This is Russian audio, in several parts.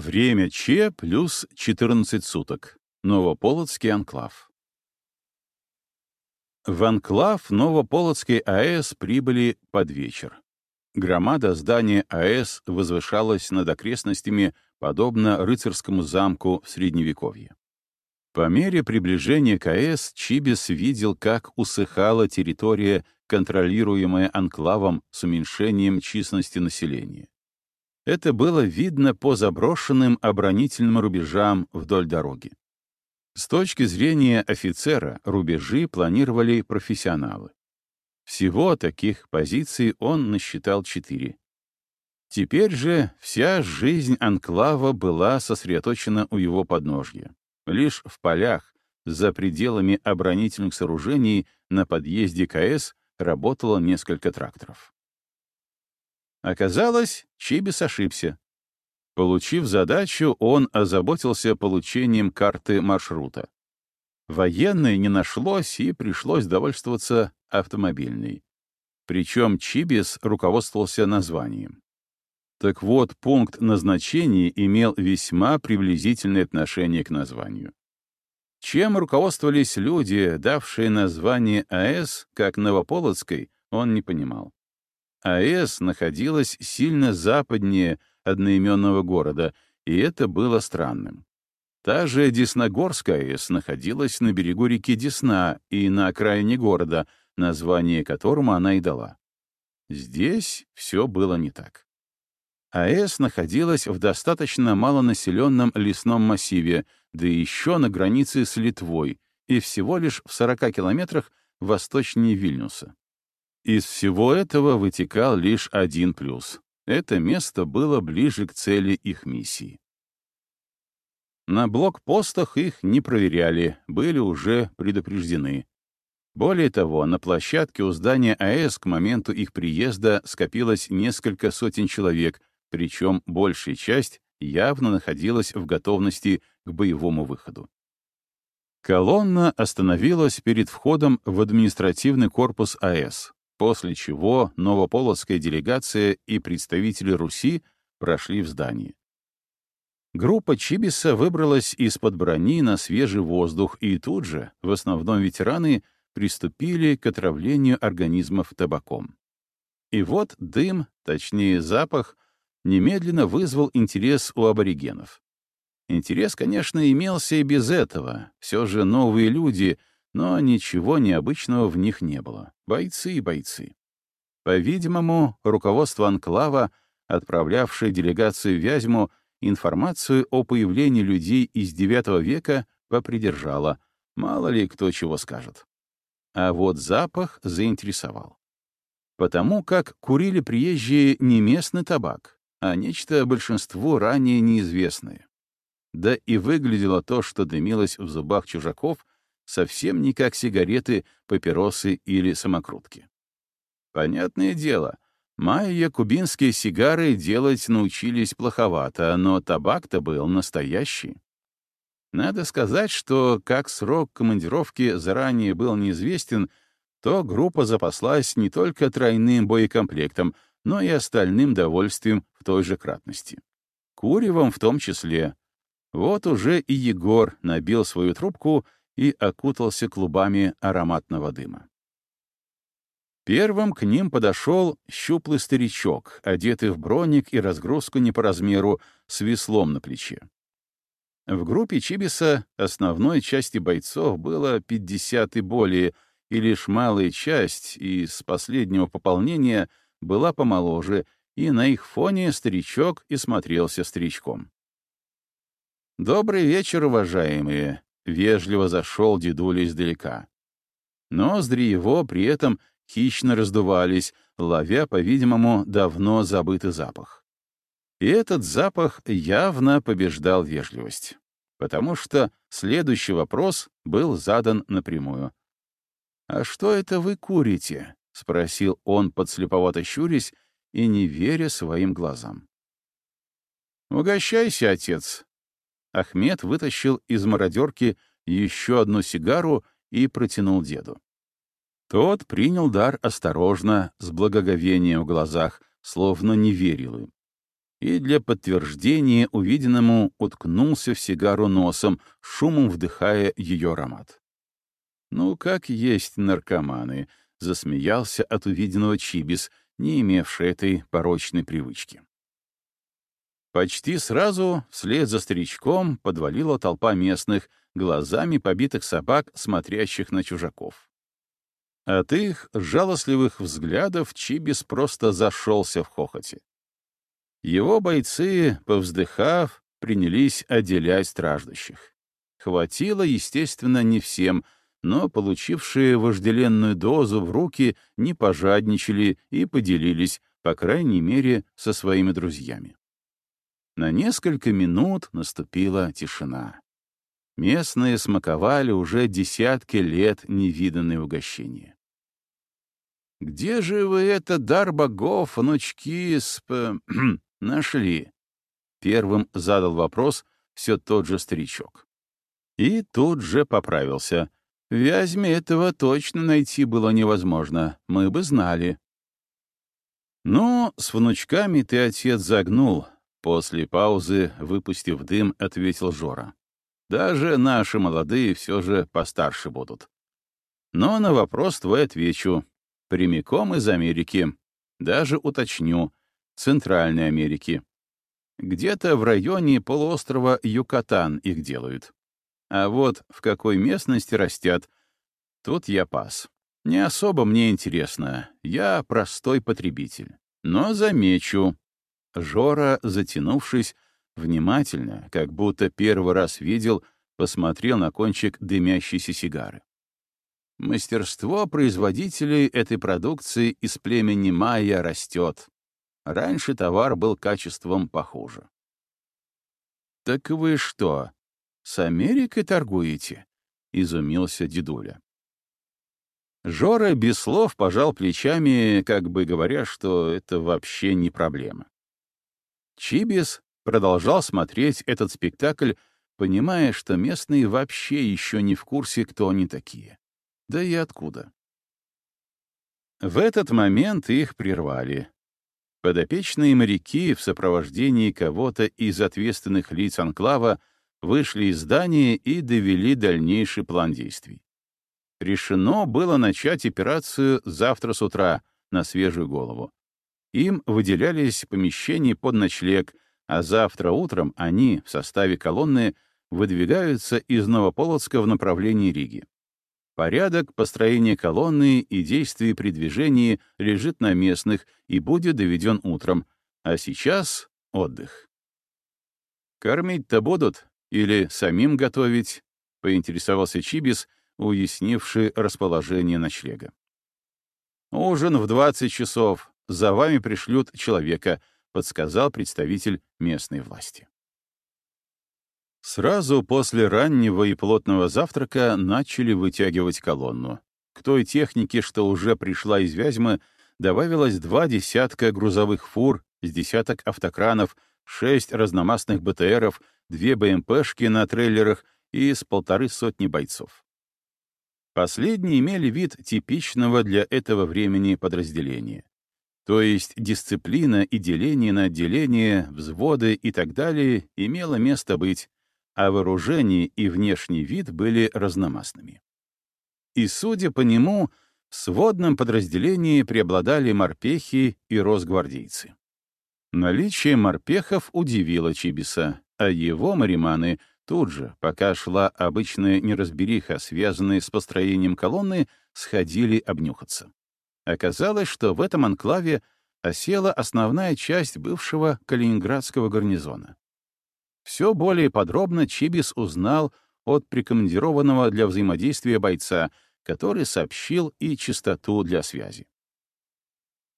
Время Че плюс 14 суток. Новополоцкий анклав. В анклав Новополоцкой АЭС прибыли под вечер. Громада здания АЭС возвышалась над окрестностями, подобно рыцарскому замку в Средневековье. По мере приближения к АЭС Чибис видел, как усыхала территория, контролируемая анклавом с уменьшением численности населения. Это было видно по заброшенным оборонительным рубежам вдоль дороги. С точки зрения офицера рубежи планировали профессионалы. Всего таких позиций он насчитал четыре. Теперь же вся жизнь анклава была сосредоточена у его подножья. Лишь в полях, за пределами оборонительных сооружений, на подъезде КС работало несколько тракторов. Оказалось, Чибис ошибся. Получив задачу, он озаботился получением карты маршрута. Военной не нашлось, и пришлось довольствоваться автомобильной. Причем Чибис руководствовался названием. Так вот, пункт назначения имел весьма приблизительное отношение к названию. Чем руководствовались люди, давшие название АЭС, как Новополоцкой, он не понимал. АЭС находилась сильно западнее одноименного города, и это было странным. Та же Десногорская АЭС находилась на берегу реки Десна и на окраине города, название которому она и дала. Здесь все было не так. АЭС находилась в достаточно малонаселенном лесном массиве, да еще на границе с Литвой и всего лишь в 40 километрах восточнее Вильнюса. Из всего этого вытекал лишь один плюс. Это место было ближе к цели их миссии. На блокпостах их не проверяли, были уже предупреждены. Более того, на площадке у здания АЭС к моменту их приезда скопилось несколько сотен человек, причем большая часть явно находилась в готовности к боевому выходу. Колонна остановилась перед входом в административный корпус АЭС, после чего новополоцкая делегация и представители Руси прошли в здание. Группа Чибиса выбралась из-под брони на свежий воздух, и тут же, в основном ветераны, приступили к отравлению организмов табаком. И вот дым, точнее запах, немедленно вызвал интерес у аборигенов. Интерес, конечно, имелся и без этого, все же новые люди — но ничего необычного в них не было. Бойцы и бойцы. По-видимому, руководство Анклава, отправлявшее делегацию в Вязьму, информацию о появлении людей из IX века попридержало, мало ли кто чего скажет. А вот запах заинтересовал. Потому как курили приезжие не местный табак, а нечто большинству ранее неизвестное. Да и выглядело то, что дымилось в зубах чужаков, совсем не как сигареты, папиросы или самокрутки. Понятное дело, майя кубинские сигары делать научились плоховато, но табак-то был настоящий. Надо сказать, что как срок командировки заранее был неизвестен, то группа запаслась не только тройным боекомплектом, но и остальным довольствием в той же кратности. Куревом в том числе. Вот уже и Егор набил свою трубку — и окутался клубами ароматного дыма. Первым к ним подошел щуплый старичок, одетый в броник и разгрузку не по размеру, с веслом на плече. В группе Чибиса основной части бойцов было 50 и более, и лишь малая часть из последнего пополнения была помоложе, и на их фоне старичок и смотрелся старичком. «Добрый вечер, уважаемые!» — вежливо зашел дедуля издалека. Ноздри его при этом хищно раздувались, ловя, по-видимому, давно забытый запах. И этот запах явно побеждал вежливость, потому что следующий вопрос был задан напрямую. «А что это вы курите?» — спросил он, подслеповато щурясь и не веря своим глазам. «Угощайся, отец», Ахмед вытащил из мародерки еще одну сигару и протянул деду. Тот принял дар осторожно, с благоговением в глазах, словно не верил им. и для подтверждения увиденному уткнулся в сигару носом, шумом вдыхая ее аромат. «Ну, как есть наркоманы», — засмеялся от увиденного Чибис, не имевший этой порочной привычки. Почти сразу, вслед за старичком, подвалила толпа местных, глазами побитых собак, смотрящих на чужаков. От их жалостливых взглядов Чибис просто зашелся в хохоте. Его бойцы, повздыхав, принялись отделять страждущих. Хватило, естественно, не всем, но получившие вожделенную дозу в руки не пожадничали и поделились, по крайней мере, со своими друзьями. На несколько минут наступила тишина. Местные смаковали уже десятки лет невиданные угощения. «Где же вы это дар богов, внучки, сп... нашли?» Первым задал вопрос все тот же старичок. И тут же поправился. В Вязьме этого точно найти было невозможно, мы бы знали. «Ну, с внучками ты, отец, загнул», — после паузы, выпустив дым, ответил Жора. «Даже наши молодые все же постарше будут. Но на вопрос твой отвечу. Прямиком из Америки. Даже уточню. Центральной Америки. Где-то в районе полуострова Юкатан их делают. А вот в какой местности растят, тут я пас. Не особо мне интересно. Я простой потребитель. Но замечу. Жора, затянувшись, внимательно, как будто первый раз видел, посмотрел на кончик дымящейся сигары. Мастерство производителей этой продукции из племени майя растет. Раньше товар был качеством похуже. «Так вы что, с Америкой торгуете?» — изумился дедуля. Жора без слов пожал плечами, как бы говоря, что это вообще не проблема. Чибис продолжал смотреть этот спектакль, понимая, что местные вообще еще не в курсе, кто они такие. Да и откуда? В этот момент их прервали. Подопечные моряки в сопровождении кого-то из ответственных лиц анклава вышли из здания и довели дальнейший план действий. Решено было начать операцию завтра с утра на свежую голову. Им выделялись помещения под ночлег, а завтра утром они в составе колонны выдвигаются из Новополоцка в направлении Риги. Порядок построения колонны и действий при движении лежит на местных и будет доведен утром, а сейчас — отдых. «Кормить-то будут или самим готовить?» — поинтересовался Чибис, уяснивший расположение ночлега. «Ужин в 20 часов. За вами пришлют человека», — подсказал представитель местной власти. Сразу после раннего и плотного завтрака начали вытягивать колонну. К той технике, что уже пришла из Вязьмы, добавилось два десятка грузовых фур, с десяток автокранов, шесть разномастных БТРов, две БМПшки на трейлерах и с полторы сотни бойцов. Последние имели вид типичного для этого времени подразделения. То есть дисциплина и деление на отделения, взводы и так далее имело место быть, а вооружение и внешний вид были разномастными. И, судя по нему, в сводном подразделении преобладали морпехи и росгвардейцы. Наличие морпехов удивило Чибиса, а его мариманы тут же, пока шла обычная неразбериха, связанная с построением колонны, сходили обнюхаться. Оказалось, что в этом анклаве осела основная часть бывшего Калининградского гарнизона. Все более подробно Чибис узнал от прикомандированного для взаимодействия бойца, который сообщил и частоту для связи.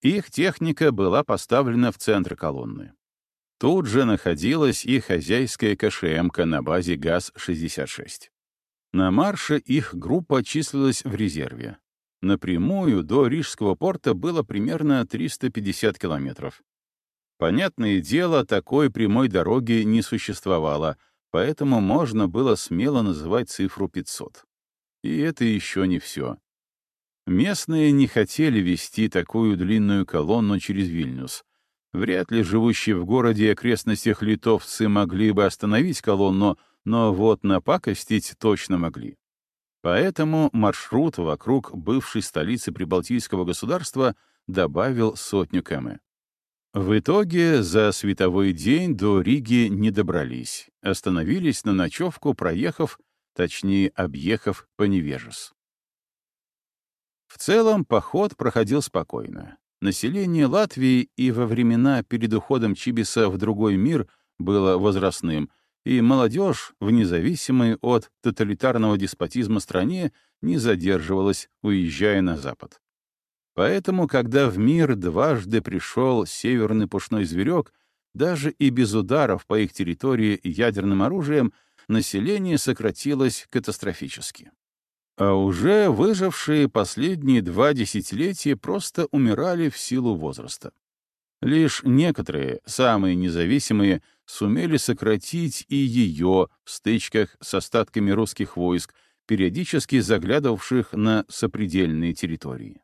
Их техника была поставлена в центр колонны. Тут же находилась и хозяйская КШМка на базе ГАЗ-66. На марше их группа числилась в резерве. Напрямую до Рижского порта было примерно 350 километров. Понятное дело, такой прямой дороги не существовало, поэтому можно было смело называть цифру 500. И это еще не все. Местные не хотели вести такую длинную колонну через Вильнюс, Вряд ли живущие в городе и окрестностях литовцы могли бы остановить колонну, но вот напакостить точно могли. Поэтому маршрут вокруг бывшей столицы Прибалтийского государства добавил сотню км. В итоге за световой день до Риги не добрались, остановились на ночевку, проехав, точнее, объехав по Невежес. В целом поход проходил спокойно. Население Латвии и во времена перед уходом Чибиса в другой мир было возрастным, и молодежь в независимой от тоталитарного деспотизма стране не задерживалась, уезжая на запад. Поэтому, когда в мир дважды пришел северный пушной зверек, даже и без ударов по их территории ядерным оружием, население сократилось катастрофически. А уже выжившие последние два десятилетия просто умирали в силу возраста. Лишь некоторые, самые независимые, сумели сократить и ее в стычках с остатками русских войск, периодически заглядывавших на сопредельные территории.